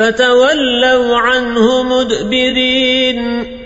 فتولوا عنه مدبرين.